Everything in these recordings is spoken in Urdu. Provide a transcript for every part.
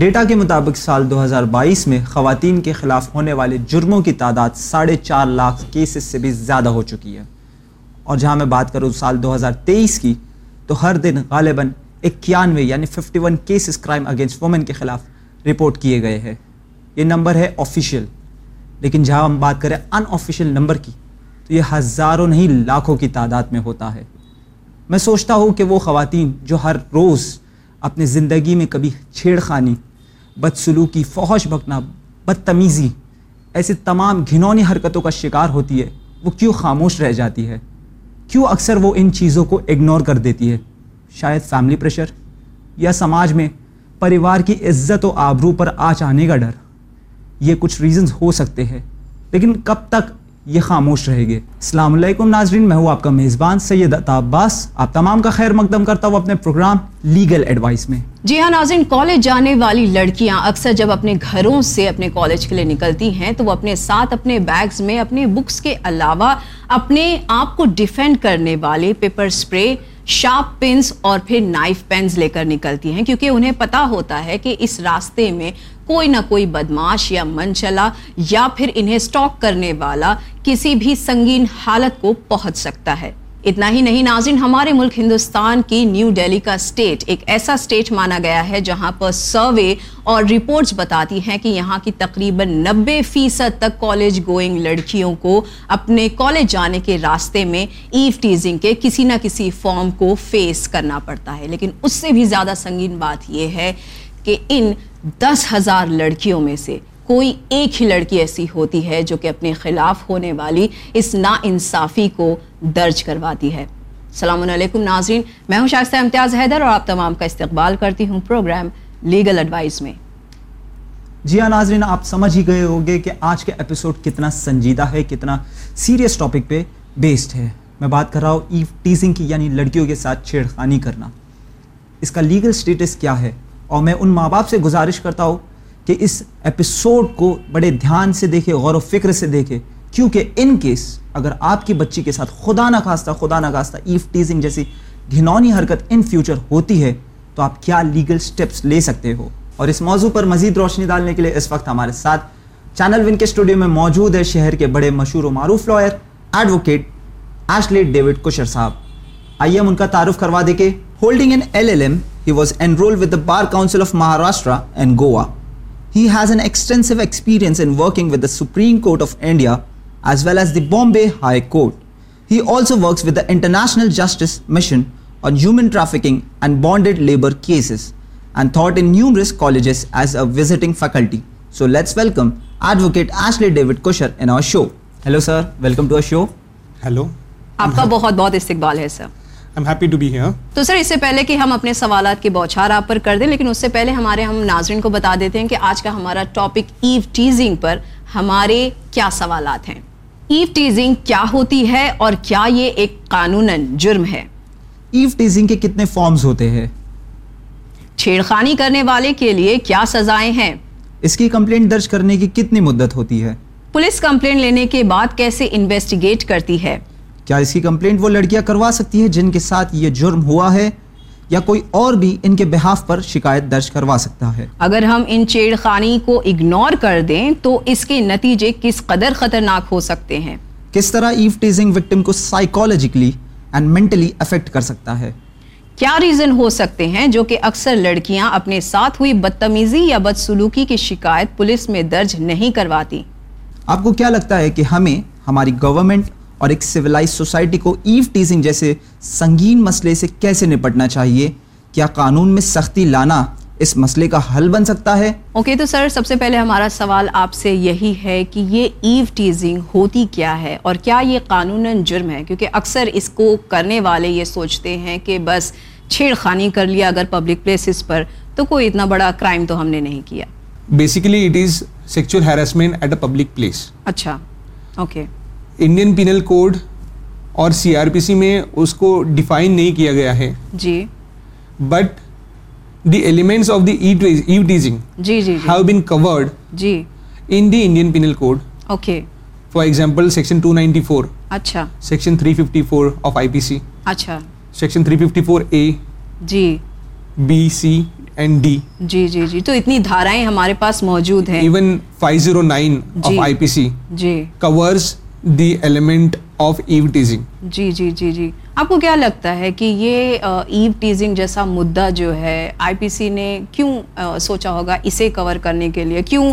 ڈیٹا کے مطابق سال 2022 میں خواتین کے خلاف ہونے والے جرموں کی تعداد ساڑھے چار لاکھ کیسز سے بھی زیادہ ہو چکی ہے اور جہاں میں بات کروں سال 2023 کی تو ہر دن غالباً اکیانوے یعنی 51 one cases crime against women کے خلاف رپورٹ کیے گئے ہیں یہ نمبر ہے آفیشیل لیکن جہاں ہم بات کریں ان آفیشیل نمبر کی تو یہ ہزاروں نہیں لاکھوں کی تعداد میں ہوتا ہے میں سوچتا ہوں کہ وہ خواتین جو ہر روز اپنے زندگی میں کبھی چھیڑ خانی بدسلوکی فوش بکنا بدتمیزی ایسے تمام گھنونی حرکتوں کا شکار ہوتی ہے وہ کیوں خاموش رہ جاتی ہے کیوں اکثر وہ ان چیزوں کو اگنور کر دیتی ہے شاید فیملی پریشر یا سماج میں پریوار کی عزت و آبرو پر آ جانے کا ڈر یہ کچھ ریزنز ہو سکتے ہیں لیکن کب تک یہ خاموش رہے گے السلام علیکم ناظرین میں ہوں آپ کا میزبان سید آپ تمام کا خیر مقدم کرتا ہوں اپنے پروگرام لیگل ایڈوائز میں جی ہاں ناظرین کالج جانے والی لڑکیاں اکثر جب اپنے گھروں سے اپنے کالج کے لیے نکلتی ہیں تو وہ اپنے ساتھ اپنے بیگز میں اپنے بکس کے علاوہ اپنے آپ کو ڈیفینڈ کرنے والے پیپر سپرے شارپ پنس اور پھر نائف پینز لے کر نکلتی ہیں کیونکہ انہیں پتا ہوتا ہے کہ اس راستے میں کوئی نہ کوئی بدماش یا من چلا یا پھر انہیں سٹاک کرنے والا کسی بھی سنگین حالت کو پہنچ سکتا ہے اتنا ہی نہیں ناظرین ہمارے ملک ہندوستان کی نیو ڈیلی کا اسٹیٹ ایک ایسا اسٹیٹ مانا گیا ہے جہاں پر سروے اور رپورٹس بتاتی ہیں کہ یہاں کی تقریباً نبے فیصد تک کالج گوئنگ لڑکیوں کو اپنے کالج جانے کے راستے میں ایو ٹیزنگ کے کسی نہ کسی فارم کو فیس کرنا پڑتا ہے لیکن اس سے بھی زیادہ سنگین بات یہ ہے کہ ان دس ہزار لڑکیوں میں سے کوئی ایک ہی لڑکی ایسی ہوتی ہے جو کہ اپنے خلاف ہونے والی اس ناانصافی کو درج کرواتی ہے السلام علیکم ناظرین میں ہوں شائستہ امتیاز حیدر اور آپ تمام کا استقبال کرتی ہوں پروگرام لیگل ایڈوائز میں جی ہاں ناظرین آپ سمجھ ہی گئے ہوں گے کہ آج کا ایپیسوڈ کتنا سنجیدہ ہے کتنا سیریس ٹاپک پہ بیسڈ ہے میں بات کر رہا ہوں ایو ٹیزنگ کی یعنی لڑکیوں کے ساتھ چھیڑخانی کرنا اس کا لیگل اسٹیٹس کیا ہے اور میں ان ماں باپ سے گزارش کرتا ہوں کہ اس ایپیسوڈ کو بڑے دھیان سے دیکھے غور و فکر سے دیکھے کیونکہ ان کیس اگر آپ کی بچی کے ساتھ خدا نخواستہ خدا نخواستہ ایف ٹیزنگ جیسی گھنونی حرکت ان فیوچر ہوتی ہے تو آپ کیا لیگل سٹیپس لے سکتے ہو اور اس موضوع پر مزید روشنی ڈالنے کے لیے اس وقت ہمارے ساتھ چینل ون کے اسٹوڈیو میں موجود ہے شہر کے بڑے مشہور و معروف لائر ایڈوکیٹ ایشلیٹ ڈیوڈ کشر صاحب آئیے ہم ان کا تعارف کروا دے کے holding an L L M he was enrol with bar council of Maharashtra and Goa has an extensive working ودریم court of India as well as the Bombay high court he also works with the international justice mission on human trafficking and bonded labour cases and instructing faculty so let's welcome advocate kosher in show hello sir welcome آپ کا بہت بہت استقبال ہے سر I'm happy to be here. تو سر اس سے پہلے کہ ہم اپنے سوالات کی بوچھار آپ پر کر دیں لیکن اس سے پہلے ہمارے ہم ناظرین کو بتا دیتے ہیں کہ آج کا ہمارا ٹاپک ایو ٹیزنگ پر ہمارے کیا سوالات ہیں ایو ٹیزنگ کیا ہوتی ہے اور کیا یہ ایک قانون جرم ہے ایو ٹیزنگ کے کتنے فارمز ہوتے ہیں چھیڑ خانی کرنے والے کے لیے کیا سزائیں ہیں اس کی کمپلینٹ درج کرنے کی کتنی مدت ہوتی ہے پولیس کمپلینٹ لینے کے بعد کیسے انویسٹیگیٹ کرتی ہے کیا اس کی کمپلینٹ وہ لڑکیاں کروا سکتی ہیں جن کے ساتھ یہ جرم ہوا ہے یا کوئی اور بھی ان کے بحاف پر شکایت درج کروا سکتا ہے اگر ہم ان چیڑ خانی کو اگنور کر دیں تو اس کے نتیجے کس قدر خطرناک ہو سکتے ہیں کس طرح ایف ٹیزنگ وکٹم کو سائیکالوجیکلی اینڈ مینٹلی افیکٹ کر سکتا ہے کیا ریزن ہو سکتے ہیں جو کہ اکثر لڑکیاں اپنے ساتھ ہوئی بدتمیزی یا بدسلوکی کی شکایت پولیس میں درج نہیں کرواتی آپ کو کیا لگتا ہے کہ ہمیں ہماری گورنمنٹ اور ایک سویلائز سوسائٹی کو ایو ٹیزنگ جیسے سنگین مسئلے سے کیسے نپٹنا چاہیے کیا قانون میں سختی لانا اس مسئلے کا حل بن سکتا ہے اوکے okay, تو سر سب سے پہلے ہمارا سوال آپ سے یہی ہے کہ یہ ایو ٹیزنگ ہوتی کیا ہے اور کیا یہ قانون جرم ہے کیونکہ اکثر اس کو کرنے والے یہ سوچتے ہیں کہ بس چھیڑ خانی کر لیا اگر پبلک پلیسز پر تو کوئی اتنا بڑا کرائم تو ہم نے نہیں کیا basically it is sexual harassment at a public place اچھا okay okay. Indian penal code اور سی آر پی سی میں اس کو ڈیفائن نہیں کیا گیا ہے جی but the elements of teasing جی جی have been covered G in the Indian penal code okay for example section two ninety four اچھا section three fifty four of I P C اچھا section three fifty four A G B C and D جی جی جی تو اتنی دھارائیں ہمارے پاس موجود ہیں even five zero nine of I P C G course the element of eve teasing جی جی جی جی آپ کو کیا لگتا ہے کہ یہ ایو ٹیزنگ جیسا مدعا جو ہے آئی پی سی نے کیوں سوچا ہوگا اسے کور کرنے کے لیے کیوں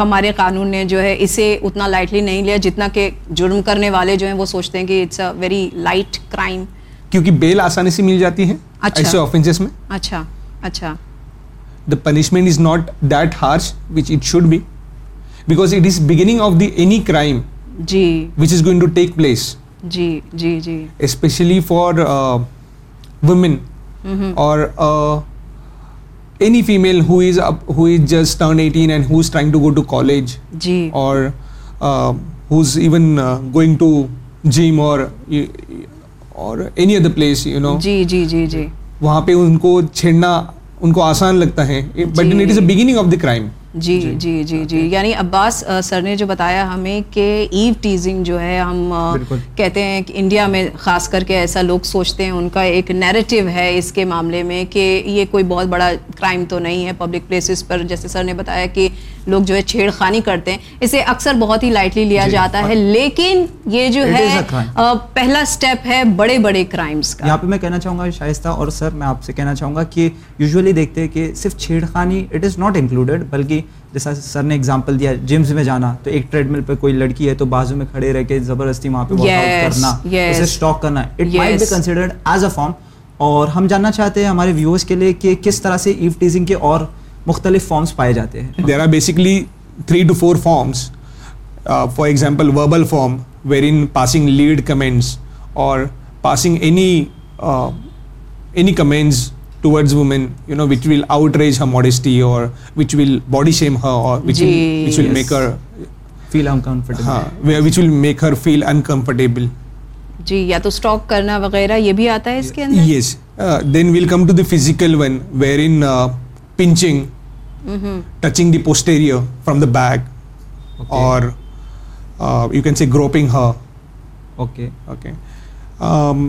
ہمارے قانون نے جو ہے اسے اتنا لائٹلی نہیں لیا جتنا کہ جرم کرنے والے جو ہیں وہ سوچتے ہیں کہ it's a very light crime کیونکہ بیل آسانی سے مل جاتی ہے اچھا۔ ایسے میں اچھا اچھا the punishment is not that harsh which it should be because it is beginning of the any crime which is especially for women اور چھیڑنا ان کو آسان لگتا ہے but is a the crime جی جی جی جی, جی۔ یعنی عباس سر نے جو بتایا ہمیں کہ ایو ٹیزنگ جو ہے ہم کہتے ہیں کہ انڈیا میں خاص کر کے ایسا لوگ سوچتے ہیں ان کا ایک نیریٹو ہے اس کے معاملے میں کہ یہ کوئی بہت بڑا کرائم تو نہیں ہے پبلک پلیسز پر جیسے سر نے بتایا کہ لوگ جو ہے چھیڑ خانی کرتے ہیں اسے اکثر بہت ہی لائٹلی لیا جی، جاتا ہے لیکن یہ جو ہے پہلا سٹیپ ہے بڑے بڑے کرائمز کا یہاں پہ میں کہنا چاہوں گا شائستہ اور سر میں آپ سے کہنا چاہوں گا کہ یوزولی دیکھتے ہیں کہ صرف چھیڑ خانی انکلوڈیڈ بلکہ جیسا سر نے اگزامپل دیا جمز میں جانا تو ایک ٹریڈ مل پہ کوئی لڑکی ہے تو بازو میں کھڑے رہ کے زبردستی وہاں پہ کرنا اسے اسٹاک کرنا it might be considered as a form اور ہم جاننا چاہتے ہیں ہمارے ویورس کے لیے کہ کس طرح سے ایو ٹیزنگ کے اور مختلف فارمس پائے جاتے ہیں there are basically three two four forms for example verbal form where in passing lewd comments اور passing any any comments you know which which will will outrage her her modesty اور باڈی شیم پوسٹیر بیک اور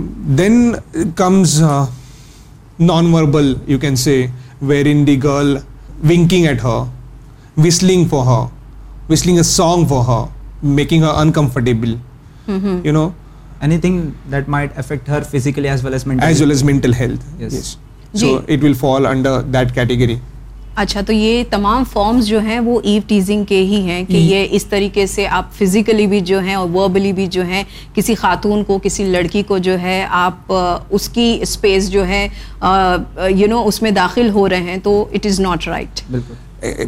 non verbal you can say where in the girl winking at her whistling for her whistling a song for her making category اچھا تو یہ تمام فارمز جو ہیں وہ ایو ٹیزنگ کے ہی ہیں کہ یہ اس طریقے سے آپ فزیکلی بھی جو ہیں اور وربلی بھی جو ہیں کسی خاتون کو کسی لڑکی کو جو ہے آپ اس کی اسپیس جو ہے یو نو اس میں داخل ہو رہے ہیں تو اٹ از ناٹ رائٹ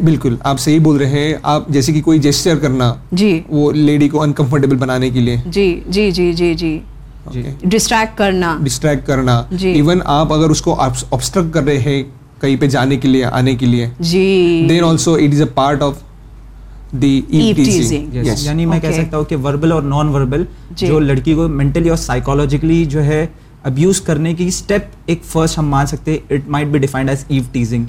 بالکل آپ صحیح بول رہے ہیں آپ جیسے کہ کوئی جیسچر کرنا جی وہ لیڈی کو انکمفرٹیبل بنانے کے لیے جی جی جی جی جی ڈسٹریکٹ کرنا ڈسٹریکٹ کرنا ایون جی۔ آپ اگر اس کو آبسٹرک کر رہے ہیں کہیں پہ جانے کے لیے آنے کے لیے جی then also it is a part of یعنی میں کہہ سکتا ہوں کہ وربل اور نان وربل جی۔ جو لڑکی کو مینٹلی اور سائیکولوجیکلی جو ہے ابیوز کرنے کی اسٹیپ ایک فرسٹ ہم مان سکتے ہیں it might be defined as eve teasing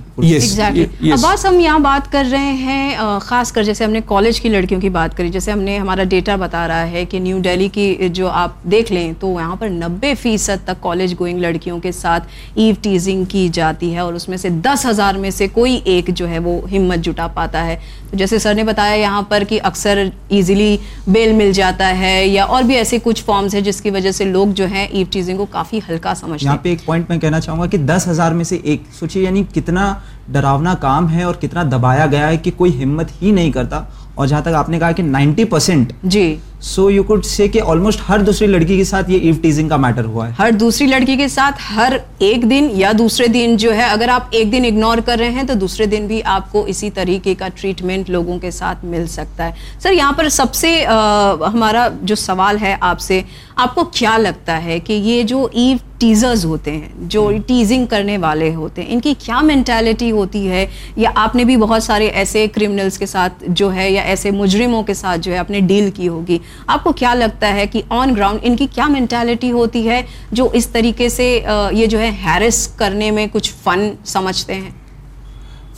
بس ہم یہاں بات کر رہے ہیں خاص کر جیسے ہم نے کالج کی لڑکیوں کی بات کری جیسے ہم نے ہمارا ڈیٹا بتا رہا ہے کہ نیو ڈیلی کی جو آپ دیکھ لیں تو یہاں پر نبے فیصد تک کالج گوئنگ لڑکیوں کے ساتھ ایو ٹیزنگ کی جاتی ہے اور اس میں سے دس ہزار میں سے کوئی ایک جو ہے وہ ہمت جٹا پاتا ہے جیسے سر نے بتایا یہاں پر کہ اکثر ایزیلی بیل مل جاتا ہے یا اور بھی ایسے کچھ فارمز ہیں جس کی وجہ سے لوگ جو ہیں ایو ٹیزنگ کو کافی کافی ہلکا سمجھ یہاں پہ ایک پوائنٹ میں کہنا چاہوں گا کہ دس ہزار میں سے ایک سوچیے یعنی کتنا ڈراونا کام ہے اور کتنا دبایا گیا ہے کہ کوئی ہمت ہی نہیں کرتا اور جہاں تک آپ نے کہا کہ نائنٹی پرسینٹ جی سو یو کوڈ سے کہ آلموسٹ ہر دوسری لڑکی کے ساتھ یہ ایو ٹیزنگ کا میٹر ہوا ہے ہر دوسری لڑکی کے ساتھ ہر ایک دن یا دوسرے دن جو ہے اگر آپ ایک دن اگنور کر رہے ہیں تو دوسرے دن بھی آپ کو اسی طریقے کا ٹریٹمنٹ لوگوں کے ساتھ مل سکتا ہے سر یہاں پر سب سے ہمارا جو سوال ہے آپ سے آپ کو کیا لگتا ہے کہ یہ جو ایو ٹیزرز ہوتے ہیں جو ٹیزنگ کرنے والے ہوتے ہیں ان کی کیا مینٹیلٹی ہوتی ہے یا آپ نے بھی بہت سارے ایسے کرمنلس کے ساتھ جو ہے یا ایسے مجرموں کے ساتھ جو ہے آپ نے ڈیل کی ہوگی آپ کو کیا لگتا ہے کہ آن گراؤنڈ ان کی کیا مینٹیلٹی ہوتی ہے جو اس طریقے سے یہ جو ہے ہیرس کرنے میں کچھ فن سمجھتے ہیں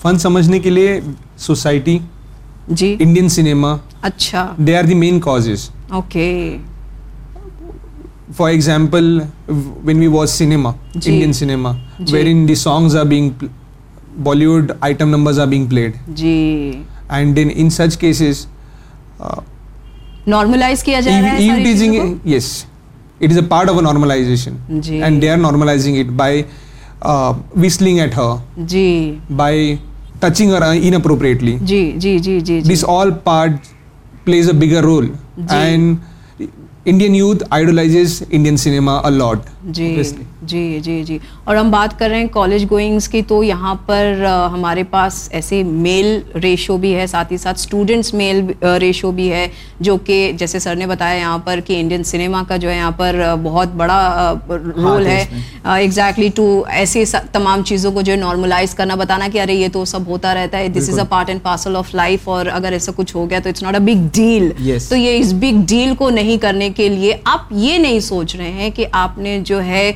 فن سمجھنے کے لیے سوسائٹی جی انڈین سنیما اچھا they are the main causes okay for example when we watch cinema Indian cinema where in the songs are being Bollywood item numbers are being played G and in such cases and Indian youth idols Indian cinema جی جی جی اور ہم بات کر رہے ہیں کالج گوئنگس کی تو یہاں پر ہمارے پاس ایسے میل ریشو بھی ہے ساتھ ہی ساتھ اسٹوڈنٹس میل ریشو بھی ہے جو کہ جیسے سر نے بتایا یہاں پر کہ انڈین سنیما کا جو ہے یہاں پر بہت بڑا رول ہے ایگزیکٹلی ٹو ایسے تمام چیزوں کو جو ہے نارملائز کرنا بتانا کہ ارے یہ تو سب ہوتا رہتا ہے this is a part and parcel of life اور اگر ایسا کچھ ہو گیا تو it's not a big deal تو یہ اس بگ ڈیل کو نہیں کرنے کے لیے آپ یہ نہیں سوچ رہے ہیں کہ آپ نے جو ہے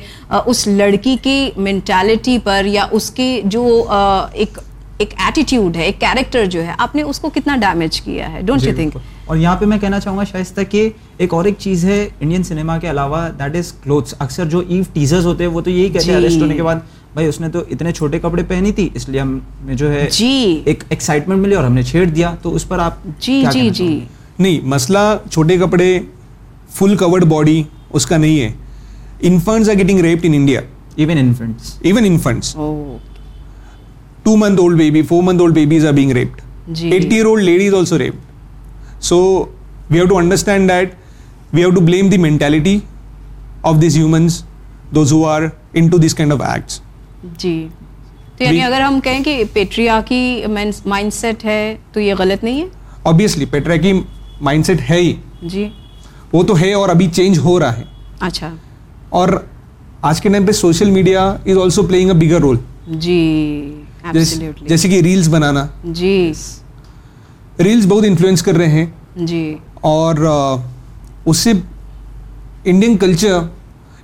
اس لڑکی کی مینٹیلٹی پر یا اس کی جو ایک ایٹیٹیوڈ ہے ایک کیریکٹر جو ہے آپ نے اس کو کتنا ڈیمیج کیا ہے ڈونٹ یو تھنک اور یہاں پہ میں کہنا چاہوں گا شائستہ کہ ایک اور ایک چیز ہے انڈین سنیما کے علاوہ دیٹ از کلوتھس اکثر جو ایو ٹیزرز ہوتے ہیں وہ تو یہی کہتے ہیں اریسٹ جی۔ ہونے کے بعد بھائی اس نے تو اتنے چھوٹے کپڑے پہنی تھی اس لیے ہم نے جو ہے جی ایک ایکسائٹمنٹ ملی اور ہم نے چھیڑ دیا تو اس پر آپ جی جی جی نہیں مسئلہ چھوٹے کپڑے فل کورڈ باڈی اس کا نہیں ہے infants are getting raped India even infants two month old baby four month old babies are being raped eighty year old ladies also raped so we have to understand that we have to blame the mentality of these humans those who are into this kind of acts جی تو یعنی اگر ہم کہیں کہ پیٹریاکی مائنڈ سیٹ ہے تو یہ غلط نہیں ہے آبیسلی پیٹریاکی مائنڈ سیٹ ہے ہی جی وہ تو ہے اور ابھی چینج ہو رہا ہے اچھا اور آج کے ٹائم پہ social media is also a bigger role جی جیسے کہ ریلس بنانا جی ریلس بہت انفلوئنس کر رہے ہیں جی اور اس سے Indian culture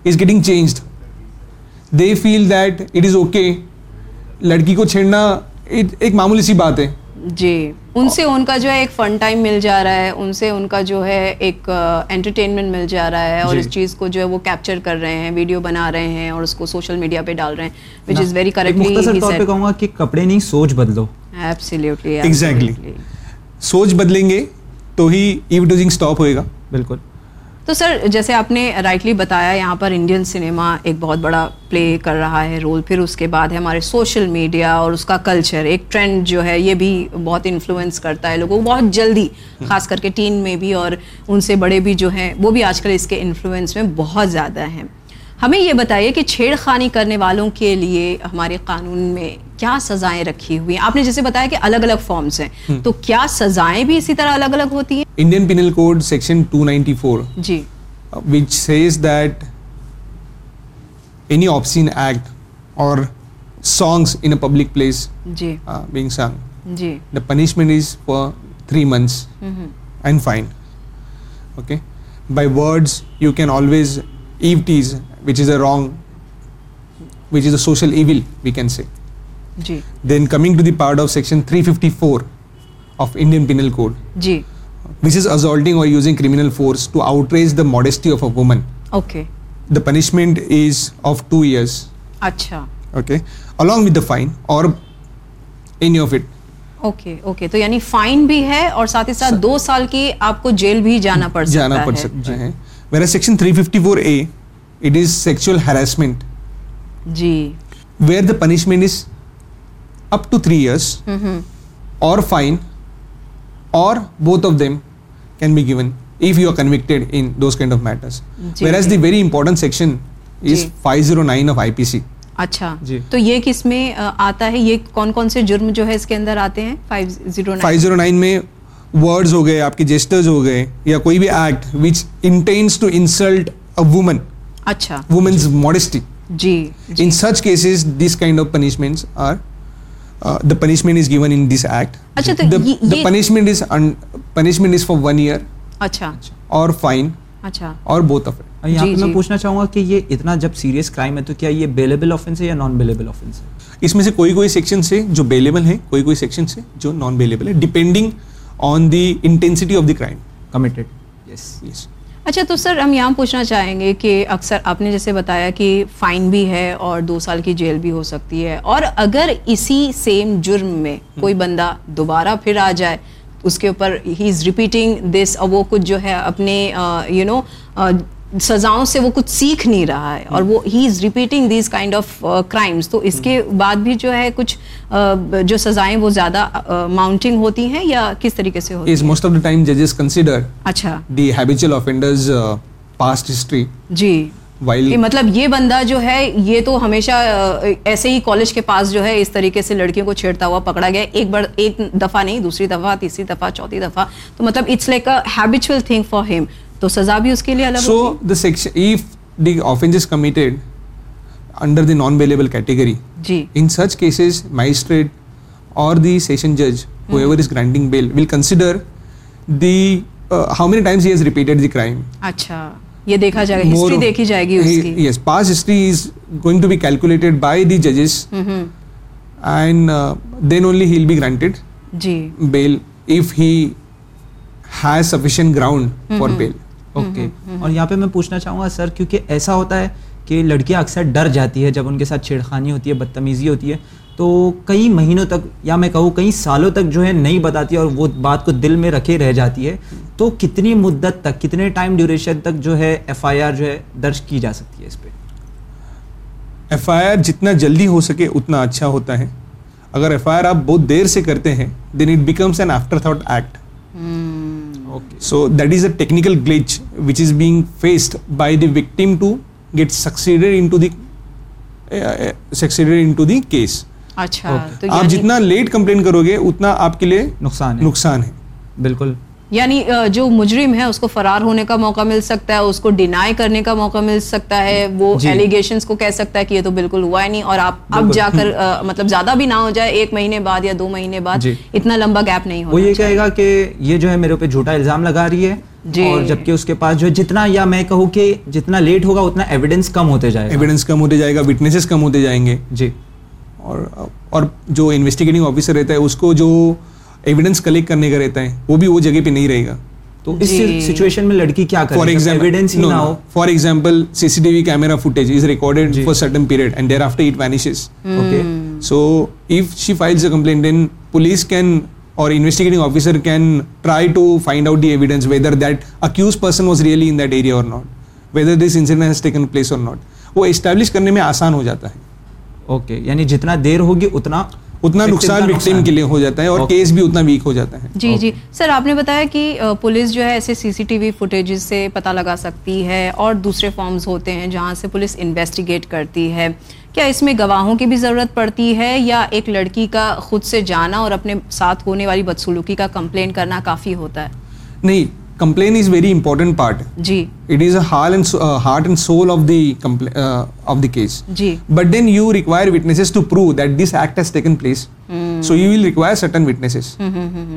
is getting changed they feel that it is okay لڑکی کو چھیڑنا ایک معمولی سی بات ہے جی ان سے ان کا جو ہے ایک فن ٹائم مل جا رہا ہے ان سے ان کا جو ہے ایک انٹرٹینمنٹ مل جا رہا ہے اور جی۔ اس چیز کو جو ہے وہ کیپچر کر رہے ہیں ویڈیو بنا رہے ہیں اور اس کو سوشل میڈیا پہ ڈال رہے ہیں وچ از ویری کریکٹلی مختصر طور پہ کہوں گا کہ کپڑے نہیں سوچ بدلو ایبسولیٹلی ایگزیکٹلی سوچ بدلیں گے تو ہی ایڈورٹائزنگ سٹاپ ہوئے گا بالکل تو سر جیسے آپ نے رائٹلی بتایا یہاں پر انڈین سنیما ایک بہت بڑا پلے کر رہا ہے رول پھر اس کے بعد ہے ہمارے سوشل میڈیا اور اس کا کلچر ایک ٹرینڈ جو ہے یہ بھی بہت انفلوئنس کرتا ہے لوگوں کو بہت جلدی خاص کر کے ٹین میں بھی اور ان سے بڑے بھی جو ہیں وہ بھی آج کل اس کے انفلوئنس میں بہت زیادہ ہیں ہمیں یہ بتائیے کہ چھیڑ خانی کرنے والوں کے لیے ہمارے قانون میں کیا سزائیں رکھی ہوئی ہیں ہیں ہیں آپ نے جیسے بتایا کہ الگ الگ الگ الگ فارمز تو کیا سزائیں بھی اسی طرح ہوتی انڈین پینل کوڈ سیکشن 294 جی جی جی 354 جیل بھی جانا section up to three years اور فائن اور both of them can be given if you are convicted in those kind of matters whereas the very important section is five zero nine of I P C اچھا جی۔ تو یہ کس میں آتا ہے یہ کون کون سے جرم جو ہے اس کے اندر آتے ہیں فائیو زیرو نائن میں ورڈز ہو گئے آپ کے جیسٹرز ہو گئے یا کوئی بھی act which intends to insult a woman اچھا women's modesty G in such cases this kind of punishments are میں پوچھنا چاہوں گا کہ یہ اتنا جب سیریس یا نان میں سے کوئی کوئی کوئی ڈیپینڈنگ اچھا تو سر ہم یہاں پوچھنا چاہیں گے کہ اکثر آپ نے جیسے بتایا کہ فائن بھی ہے اور دو سال کی جیل بھی ہو سکتی ہے اور اگر اسی سیم جرم میں کوئی بندہ دوبارہ پھر آ جائے اس کے اوپر ہی از ریپیٹنگ دس وہ کچھ جو ہے اپنے یو نو سزاؤں سے وہ کچھ سیکھ نہیں رہا ہے اور وہ ہی is repeating these kind of crimes تو اس کے بعد بھی جو ہے کچھ uh, جو سزائیں وہ زیادہ ماؤنٹنگ uh, ہوتی ہیں یا کس طریقے سے ہوتی ہیں موسٹ آف دی ٹائم ججز کنسیڈر اچھا the habitual offenders past history جی مطلب یہ بندہ جو ہے یہ تو ہمیشہ uh, ایسے ہی کالج کے پاس جو ہے اس طریقے سے لڑکیوں کو چھیڑتا ہوا پکڑا گیا ایک بار ایک دفعہ نہیں دوسری دفعہ تیسری دفعہ چوتھی دفعہ تو مطلب it's like a habitual thing for him تو سزا بھی اس کے لیے الگ so the section if the offence is committed under the non available category G in such cases magistrate اور دی سیشن جج whoever is granting bail will consider the how many times he has repeated the crime اچھا یہ دیکھا جائے گا ہسٹری دیکھی جائے گی اس کی his past history is going to be calculated by the ججز and then only he will be granted G bail if he has sufficient ground for bail Mm-hmm, mm-hmm. اور یہاں پہ میں پوچھنا چاہوں گا سر کیونکہ ایسا ہوتا ہے کہ لڑکیاں اکثر ڈر جاتی ہے جب ان کے ساتھ چھڑخانی ہوتی ہے بدتمیزی ہوتی ہے تو کئی مہینوں تک یا میں کہوں کئی سالوں تک جو ہے نہیں بتاتی اور وہ بات کو دل میں رکھے رہ جاتی ہے تو کتنی مدت تک کتنے ٹائم ڈیوریشن تک جو ہے ایف آئی آر جو ہے درج کی جا سکتی ہے اس پہ ایف آئی آر جتنا جلدی ہو سکے اتنا اچھا ہوتا ہے اگر ایف آئی آر آپ بہت دیر سے کرتے ہیں then it becomes an after thought act so that is a technical glitch which is being faced by the victim succeed اچھا یعنی آپ جتنا لیٹ کمپلین کرو گے اتنا آپ کے لیے نقصان ہے بالکل یعنی جو مجرم ہے اس کو فرار ہونے کا موقع مل سکتا ہے اس کو ڈینائی کرنے کا موقع مل سکتا ہے وہ ایلیگیشنس جی۔ کو کہہ سکتا ہے کہ یہ تو بالکل ہوا ہی نہیں اور آپ اب جا کر مطلب زیادہ بھی نہ ہو جائے ایک مہینے بعد یا دو مہینے بعد جی۔ اتنا لمبا گیپ نہیں ہو وہ یہ کہے گا کہ یہ جو ہے میرے اوپر جھوٹا الزام لگا رہی ہے جی۔ اور جبکہ اس کے پاس جو جتنا یا میں کہوں کہ جتنا لیٹ ہوگا اتنا ایویڈنس کم ہوتے جائے گا ایویڈنس کم ہوتے جائے گا وٹنسز کم ہوتے جائیں گے جی اور اور جو انویسٹیگیٹنگ آفیسر رہتا ہے اس کو جو ایویڈنس کلیکٹ کرنے کا رہتا ہے وہ بھی وہ جگہ پہ نہیں رہے گا تو اس سچویشن جی۔ میں لڑکی کیا for example for example C C T V camera footage is recorded for certain period and there after it vanishes okay so if she files a complaint then police can اور investigating officer can try to find out the evidence whether that accused person was really in that area اور not whether this incident has taken place اور ناٹ وہ اسٹیبلش کرنے میں آسان ہو جاتا ہے اوکے یعنی جتنا دیر ہوگی اتنا اتنا اتنا نقصان کے لیے ہو ہو جاتا جاتا ہے ہے اور کیس بھی ویک جی جی سر آپ نے بتایا کہ پولیس جو ہے ایسے C C T V footages سے پتا لگا سکتی ہے اور دوسرے فارمز ہوتے ہیں جہاں سے پولیس انویسٹیگیٹ کرتی ہے کیا اس میں گواہوں کی بھی ضرورت پڑتی ہے یا ایک لڑکی کا خود سے جانا اور اپنے ساتھ ہونے والی بدسلوکی کا کمپلین کرنا کافی ہوتا ہے نہیں complaint is very important part G it is heart and soul of the of the case G but then you require witnesses to prove that this act has taken place so you will require certain witnesses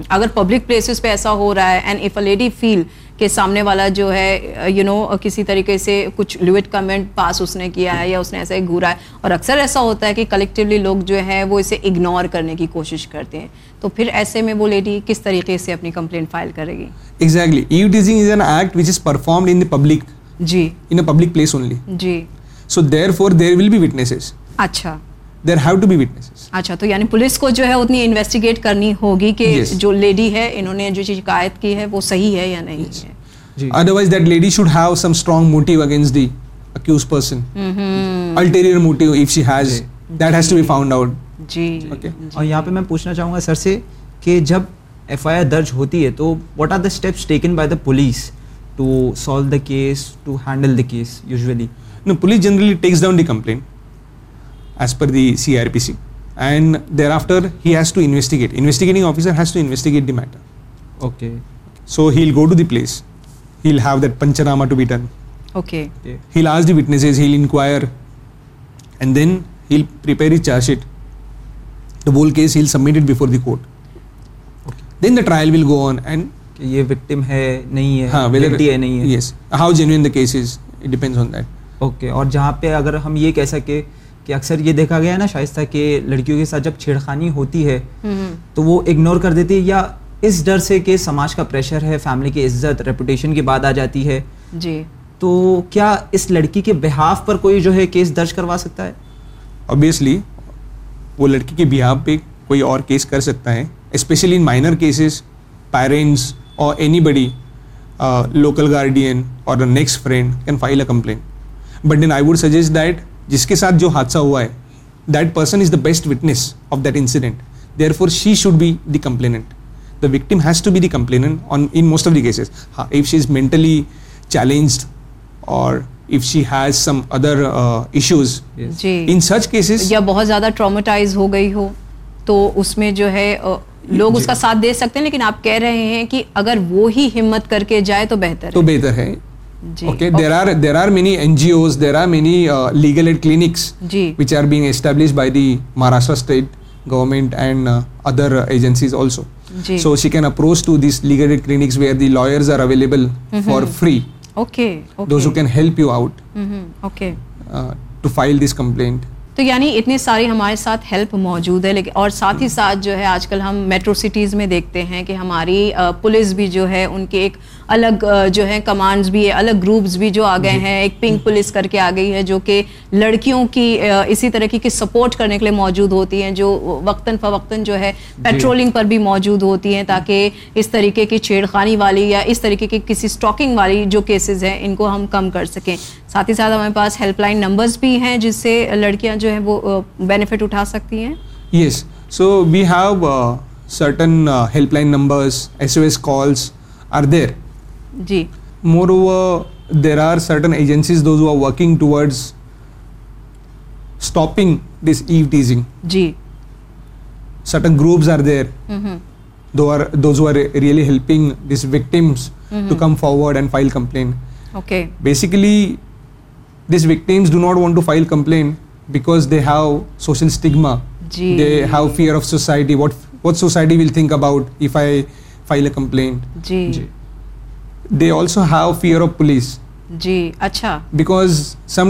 اگر پبلک پلیسز پہ ایسا ہو رہا ہے and if a lady feel کہ سامنے والا جو ہے یو نو کسی طریقے سے کچھ لوئٹ کمنٹ پاس اس نے کیا ہے یا اس نے ایسا گھورا ہے اور اکثر ایسا ہوتا ہے کہ کلیکٹیولی لوگ جو ہیں وہ اسے اگنور کرنے کی کوشش کرتے ہیں تو پھر ایسے میں وہ لیڈی کس طریقے سے اپنی کمپلین فائل کرے گی exactly eve teasing is an act which is performed in public G in public place only G so therefore there will be witnesses اچھا جو شکایت کی ہے جی۔ جہاں پہ ہم یہ کہہ سکے کہ اکثر یہ دیکھا گیا ہے نا شائستہ کہ لڑکیوں کے ساتھ جب چھیڑخانی ہوتی ہے تو وہ اگنور کر دیتی ہے یا اس ڈر سے کہ سماج کا پریشر ہے فیملی کی عزت ریپوٹیشن کے بعد آ جاتی ہے جی تو کیا اس لڑکی کے بحاف پر کوئی جو ہے کیس درج کروا سکتا ہے اوبیسلی وہ لڑکی کے بحاف پہ کوئی اور کیس کر سکتا ہے especially in minor cases parents اور اینی لوکل گارڈین اور next friend can file a complaint but then I would suggest that جس کے ساتھ جو حادثہ ہوا ہے بہت زیادہ ٹرامٹائز ہو گئی ہو تو اس میں جو ہے لوگ اس جی۔ کا ساتھ دے سکتے ہیں لیکن آپ کہہ رہے ہیں کہ اگر وہ ہی ہمت کر کے جائے تو بہتر تو بہتر ہے okay there are there are many ngos there are many uh, legal aid clinics which are being established by the maharashtra state government and uh, other agencies also so she can approach to these legal aid clinics where the lawyers are available mm-hmm. for free okay, okay those who can help you out mm-hmm. okay uh, to file this complaint تو یعنی اتنے سارے ہمارے ساتھ ہیلپ موجود ہے لیکن اور ساتھ ہی ساتھ جو ہے آج کل ہم میٹرو سٹیز میں دیکھتے ہیں کہ ہماری پولیس بھی جو ہے ان کے ایک الگ جو ہیں کمانڈز بھی الگ گروپس بھی جو آ گئے جی۔ ہیں ایک پنک پولیس کر کے آ گئی ہے جو کہ لڑکیوں کی اسی طرح کی سپورٹ کرنے کے لیے موجود ہوتی ہیں جو وقتاً فوقتاً جو ہے پیٹرولنگ جی۔ پر بھی موجود ہوتی ہیں تاکہ اس طریقے کی چھیڑ خانی والی یا اس طریقے کی کسی اسٹاکنگ والی جو کیسز ہیں ان کو ہم کم کر سکیں ساتھ ہی ساتھ ہمارے پاس ہیلپ لائن نمبرز بھی ہیں جس سے لڑکیاں جو ہیں وہ بینیفٹ اٹھا سکتی ہیں yes so we have certain help line S S O calls are there Moreover, there are certain agencies, those who are working towards stopping this eve teasing. Certain groups are there, those who are really helping these victims to come forward and file complaint. Basically, these victims do not want to file complaint because they have social stigma. They have fear of society. What society will think about if I file a complaint? They also so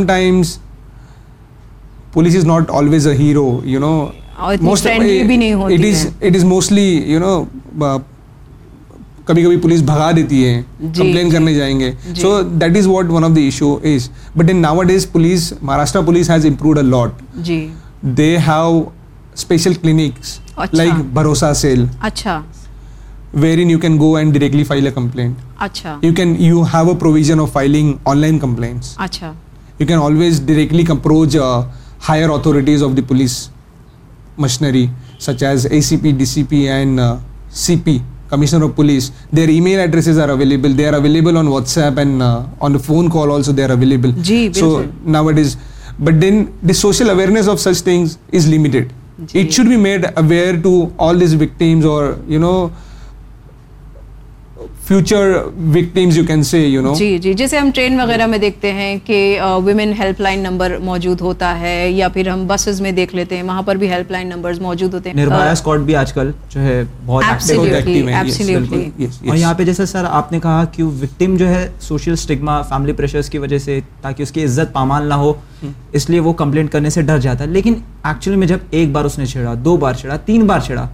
that is what one of the but in now is police clinics like بھروسہ سیل اچھا phone suit is but then aware future victims you can say you know جی جی جیسے ہم ٹرین وغیرہ میں دیکھتے ہیں کہ ویمن ہیلپ لائن نمبر موجود ہوتا ہے یا پھر ہم بسز میں دیکھ لیتے ہیں وہاں پر بھی ہیلپ لائن نمبرز موجود ہوتے ہیں نربھیا اسکواڈ بھی آج کل جو ہے بہت ایکٹیو ہے اور یہاں پہ جیسے سر آپ نے کہا کہ وکٹیم جو ہے سوشل سٹگما فیملی پریشرز کی وجہ سے تاکہ اس کی عزت پامال نہ ہو اس لیے وہ کمپلینٹ کرنے سے ڈر جاتا ہے لیکن ایکچولی میں جب ایک بار اس نے چھیڑا دو بار چھیڑا تین بار چھیڑا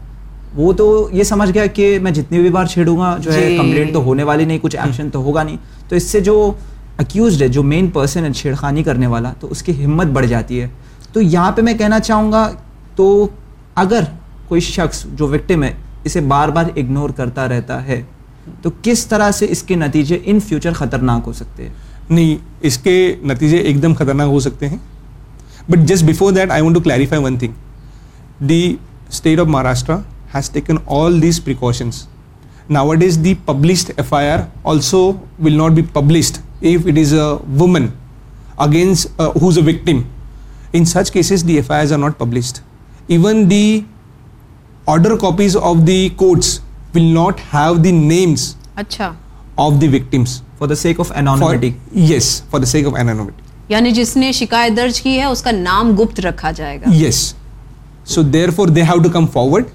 وہ تو یہ سمجھ گیا کہ میں جتنی بھی بار چھیڑوں گا جو ہے جی۔ کمپلینٹ تو ہونے والی نہیں کچھ ایکشن تو ہوگا نہیں تو اس سے جو اکیوزڈ ہے جو مین پرسن ہے چھیڑخانی کرنے والا تو اس کی ہمت بڑھ جاتی ہے تو یہاں پہ میں کہنا چاہوں گا تو اگر کوئی شخص جو وکٹم ہے اسے بار بار اگنور کرتا رہتا ہے تو کس طرح سے اس کے نتیجے ان فیوچر خطرناک ہو سکتے ہیں نہیں اس کے نتیجے ایک دم خطرناک ہو سکتے ہیں but just before that I want to clarify one thing the state of Maharashtra has taken all these precautions. Nowadays, the published FIR also will not be published if it is a woman against uh, who's a victim. In such cases, the FIRs are not published. Even the order copies of the courts will not have the names Achha. of the victims. For the sake of anonymity. For, yes, for the sake of anonymity. یعنی جس نے شکایت درج کی ہے اس کا نام گپت رکھا جائے گا yes so therefore they have to come forward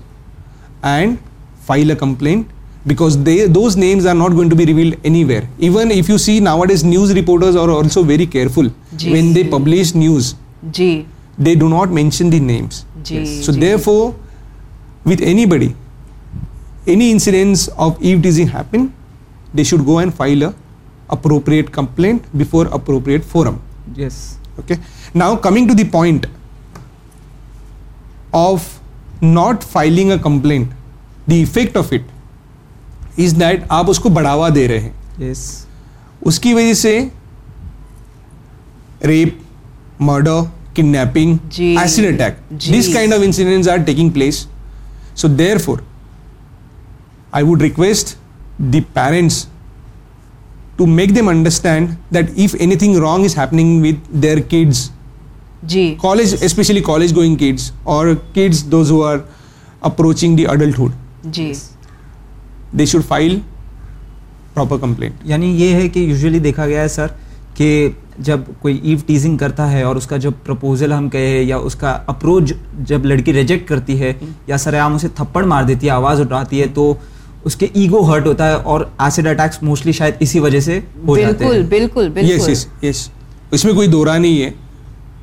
and file a complaint, because those names are not going to be revealed anywhere. Even if you see nowadays, news reporters are also very careful when they publish news. They do not mention the names. So therefore, with anybody, any incidents of eavesdropping happen, they should go and file a appropriate complaint before appropriate forum. Okay. Now coming to the point of not filing a complaint the effect of it is that آپ اس کو بڑھاوا دے رہے ہیں yes. اس کی وجہ سے rape murder kidnapping acid attack this kind of incidents are taking place so therefore I would request the parents to make them understand that if anything wrong is happening with their kids جی اسپیشلی کالج گوئنگ کڈس اور kids those who are approaching the adulthood G they should file proper complain یعنی یہ ہے کہ یوزلی دیکھا گیا ہے سر کہ جب کوئی ایو ٹیزنگ کرتا ہے اور اس کا جب پرپوزل ہم کہے یا اس کا اپروچ جب لڑکی ریجیکٹ کرتی ہے یا سر عام اسے تھپڑ مار دیتی ہے آواز اٹھاتی ہے تو اس کے ایگو ہرٹ ہوتا ہے اور ایسڈ اٹیکس موسٹلی شاید اسی وجہ سے ہو جاتے ہیں بالکل اس میں کوئی دورہ نہیں ہے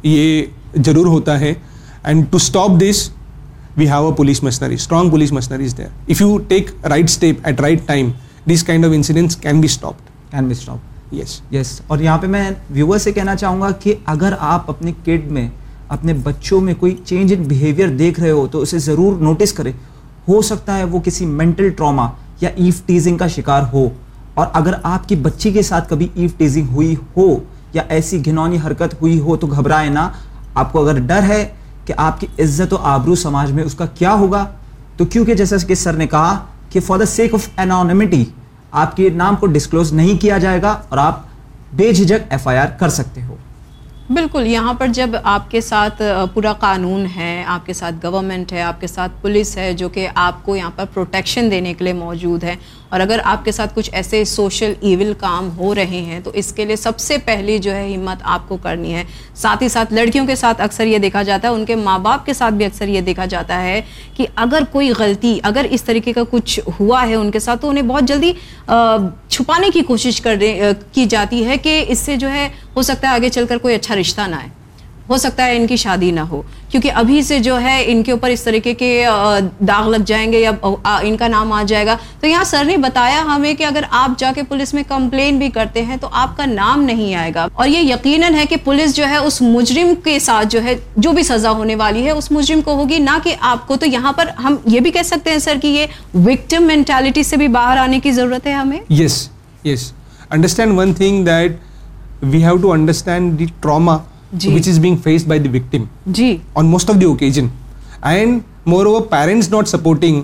یہ ضرور ہوتا ہے and to stop this we have a police machinery strong police machinery is there if you take right step at right time this kind of incidents can be stop can be stop yes yes اور یہاں پہ میں ویور سے کہنا چاہوں گا کہ اگر آپ اپنے کڈ میں اپنے بچوں میں کوئی چینج ان بہیویئر دیکھ رہے ہو تو اسے ضرور نوٹس کرے ہو سکتا ہے وہ کسی مینٹل ٹراما یا ایف ٹیزنگ کا شکار ہو اور اگر آپ کی بچی کے ساتھ کبھی ایف ٹیزنگ ہوئی ہو یا ایسی گھنونی حرکت ہوئی ہو تو گھبرائے نہ آپ کو اگر ڈر ہے کہ آپ کی عزت و آبرو سماج میں اس کا کیا ہوگا تو کیونکہ جیسا کہ سر نے کہا کہ for the sake of anonymity آپ کے نام کو ڈسکلوز نہیں کیا جائے گا اور آپ بے جھجک ایف آئی آر کر سکتے ہو بالکل یہاں پر جب آپ کے ساتھ پورا قانون ہے آپ کے ساتھ گورنمنٹ ہے آپ کے ساتھ پولیس ہے جو کہ آپ کو یہاں پر پروٹیکشن دینے کے لیے موجود ہے اور اگر آپ کے ساتھ کچھ ایسے سوشل ایول کام ہو رہے ہیں تو اس کے لیے سب سے پہلی جو ہے ہمت آپ کو کرنی ہے ساتھ ہی ساتھ لڑکیوں کے ساتھ اکثر یہ دیکھا جاتا ہے ان کے ماں باپ کے ساتھ بھی اکثر یہ دیکھا جاتا ہے کہ اگر کوئی غلطی اگر اس طریقے کا کچھ ہوا ہے ان کے ساتھ تو انہیں بہت جلدی چھپانے کی کوشش کر کی جاتی ہے کہ اس سے جو ہے ہو سکتا ہے آگے چل کر کوئی اچھا رشتہ نہ آئے ہو سکتا ہے ان کی شادی نہ ہو کیونکہ ابھی سے جو ہے ان کے اوپر اس طریقے کے داغ لگ جائیں گے یا ان کا نام آ جائے گا تو یہاں سر نے بتایا ہمیں کہ اگر آپ جا کے پولیس میں کمپلین بھی کرتے ہیں تو آپ کا نام نہیں آئے گا اور یہ یقیناً ہے کہ پولیس جو ہے اس مجرم کے ساتھ جو ہے جو بھی سزا ہونے والی ہے اس مجرم کو ہوگی نہ کہ آپ کو تو یہاں پر ہم یہ بھی کہہ سکتے ہیں سر کہ یہ وکٹم مینٹیلٹی سے بھی باہر آنے کی ضرورت ہے ہمیں yes yes understand one thing that we have to understand the trauma which is being face by occasion and more parents not supporting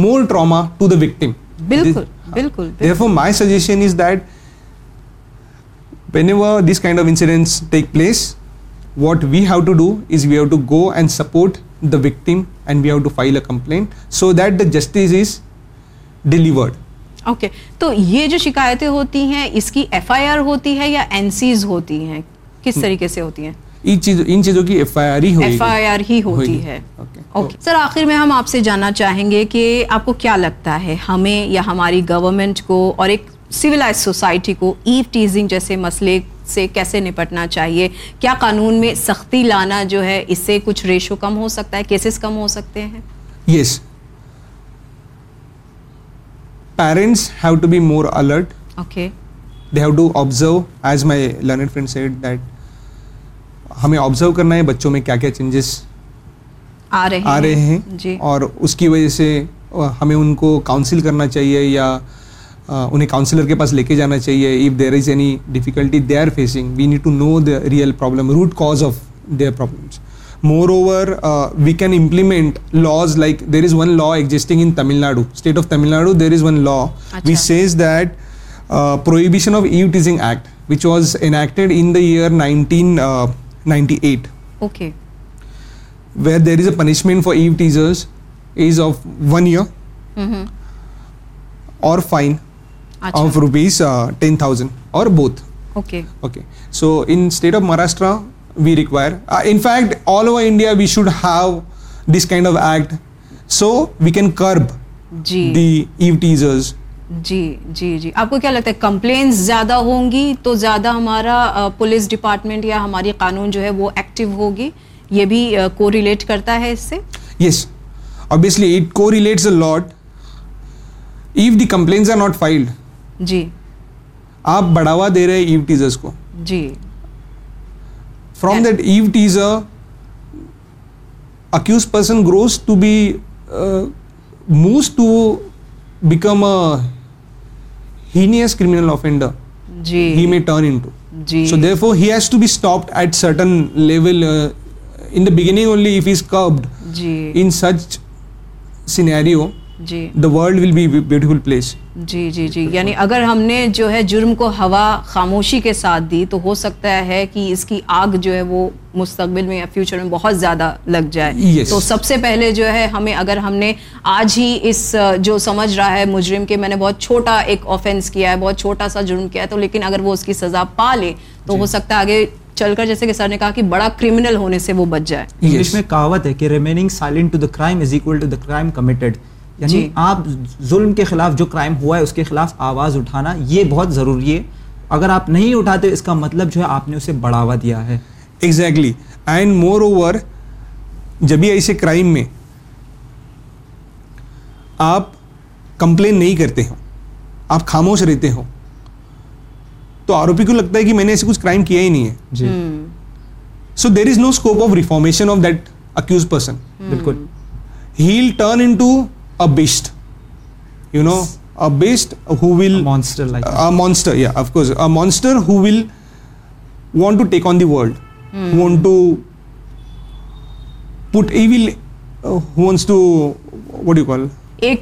more trauma to ever this kind take place what we have to do is we to go and support so that the justice okay تو یہ جو شکایتیں ہوتی ہیں اس کی ایف آئی آر ہوتی ہے یا این سیز ہوتی ہیں کس طریقے سے ہوتی ہیں ان چیزوں کی ایف آئی آر ہی ایف آئی آر ہی ہوتی ہے اوکے سر آخر میں ہم آپ سے جاننا چاہیں گے کہ آپ کو کیا لگتا ہے ہمیں یا ہماری گورنمنٹ کو اور ایک سویلائز سوسائٹی کو ایو ٹیزنگ جیسے مسئلے سے کیسے نپٹنا چاہیے کیا قانون میں سختی لانا جو ہے اس سے کچھ ریشو کم ہو سکتا ہے کیسز کم ہو سکتے ہیں یس جی اور اس کی وجہ سے ہمیں ان کو کاؤنسل کرنا چاہیے یا انہیں کاؤنسلر کے پاس لے کے جانا چاہیے root cause of problems laws like there is a punishment for fine rupees Maharashtra we require. Uh, in fact, all over India, we should have this kind of act so we can curb جی دی ایو ٹیزرز جی جی جی آپ کو کیا لگتا ہے کمپلینس زیادہ ہوں گی تو زیادہ ہمارا پولیس ڈپارٹمنٹ یا ہماری قانون جو ہے وہ ایکٹیو ہوگی یہ بھی کو ریلیٹ کرتا ہے اس سے یس ابویسلی اٹ کو relates a lot if the complaints are not filed جی آپ بڑھاوا دے رہے ایو ٹیزرس کو جی from the accused person grows to be moves to become turn in to be stopped at certain level scenario G the world will be beautiful place جی جی جی یعنی اگر ہم نے جو ہے جرم کو ہوا خاموشی کے ساتھ دی تو ہو سکتا ہے کہ اس کی آگ جو ہے وہ مستقبل میں یا فیوچر میں بہت زیادہ لگ جائے تو سب سے پہلے جو ہے ہمیں اگر ہم نے آج ہی اس جو سمجھ رہا ہے مجرم کے میں نے بہت چھوٹا ایک آفینس کیا ہے بہت چھوٹا سا جرم کیا ہے تو لیکن اگر وہ اس کی سزا پا لے تو جی۔ ہو سکتا ہے آگے چل کر جیسے کہ سر نے کہا کہ بڑا کرمنل ہونے سے وہ بچ جائے انگلش میں کہاوت ہے کہ remaining silent to the crime is equal to the crime committed یعنی جی۔ آپ ظلم کے خلاف جو کرائم ہوا ہے اس کے خلاف آواز اٹھانا یہ بہت ضروری ہے اگر آپ نہیں اٹھاتے اس کا مطلب جو ہے آپ نے اسے بڑھاوا دیا ہے مور اوور جب ایسے کرائم میں آپ کمپلین نہیں کرتے ہو آپ خاموش رہتے ہوں تو آروپی کو لگتا ہے کہ میں نے ایسے کچھ کرائم کیا ہی نہیں ہے جی so there is no scope of reformation of that accused person بالکل ہیل ٹرن ان ٹو ایک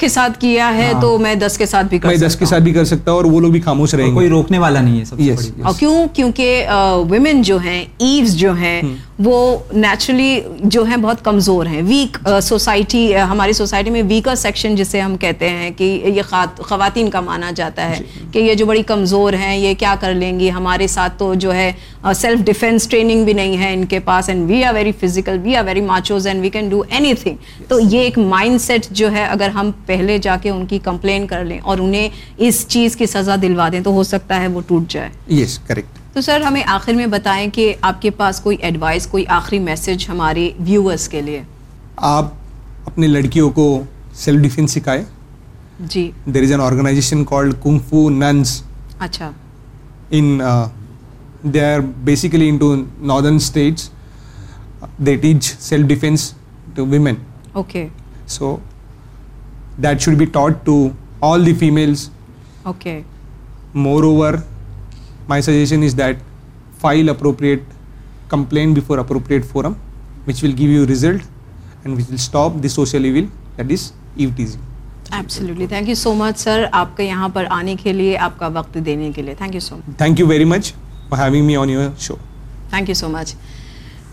کے ساتھ کیا ہے تو میں دس کے ساتھ بھی کر میں دس کے ساتھ بھی کر سکتا ہوں اور وہ لوگ بھی خاموش رہے کوئی روکنے والا نہیں ہے کیوں کیونکہ ویمن جو جو ہیں ہیں ایوز وہ نیچرلی جو ہیں بہت کمزور ہیں ویک سوسائٹی uh, uh, ہماری سوسائٹی میں ویکر سیکشن جسے ہم کہتے ہیں کہ یہ خواتین کا مانا جاتا ہے جی. کہ یہ جو بڑی کمزور ہیں یہ کیا کر لیں گی ہمارے ساتھ تو جو ہے سیلف ڈیفینس ٹریننگ بھی نہیں ہے ان کے پاس and we are very physical we are very machos and we can do anything تو یہ ایک مائنڈ سیٹ جو ہے اگر ہم پہلے جا کے ان کی کمپلین کر لیں اور انہیں اس چیز کی سزا دلوا دیں تو ہو سکتا ہے وہ ٹوٹ جائے یس کریکٹ تو سر ہمیں آخر میں بتائیں کہ آپ کے پاس کوئی ایڈوائز کوئی آخری میسج ہمارے ویورز کے لیے آپ اپنی لڑکیوں کو سیلف ڈیفینس سکھائے جی there is an organization called nuns اچھا in in they they are basically to northern states teach self defence to women okay so that should be taught to all the families okay moreover my suggestion is that file appropriate complain appropriate forum which will give you result will stop so much sir آپ کے یہاں پر آنے کے لیے آپ کا وقت دینے کے لیے thank you so thank you very much me on your show thank you so much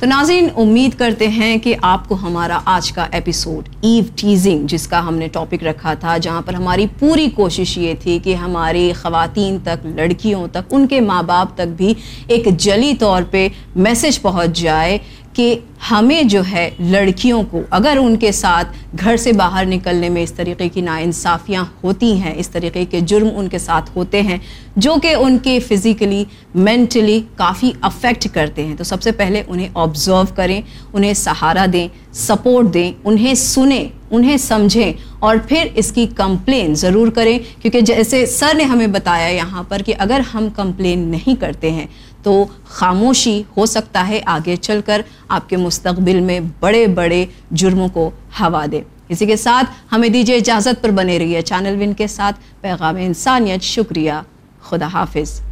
تو ناظرین امید کرتے ہیں کہ آپ کو ہمارا آج کا ایپیسوڈ ایو ٹیزنگ جس کا ہم نے ٹاپک رکھا تھا جہاں پر ہماری پوری کوشش یہ تھی کہ ہماری خواتین تک لڑکیوں تک ان کے ماں باپ تک بھی ایک جلی طور پہ میسج پہنچ جائے کہ ہمیں جو ہے لڑکیوں کو اگر ان کے ساتھ گھر سے باہر نکلنے میں اس طریقے کی ناانصافیاں ہوتی ہیں اس طریقے کے جرم ان کے ساتھ ہوتے ہیں جو کہ ان کے فزیکلی مینٹلی کافی افیکٹ کرتے ہیں تو سب سے پہلے انہیں آبزرو کریں انہیں سہارا دیں سپورٹ دیں انہیں سنیں انہیں سمجھیں اور پھر اس کی کمپلین ضرور کریں کیونکہ جیسے سر نے ہمیں بتایا یہاں پر کہ اگر ہم کمپلین نہیں کرتے ہیں تو خاموشی ہو سکتا ہے آگے چل کر آپ کے مستقبل میں بڑے بڑے جرموں کو ہوا دے اسی کے ساتھ ہمیں دیجیے اجازت پر بنے رہی ہے چینل ون کے ساتھ پیغام انسانیت شکریہ خدا حافظ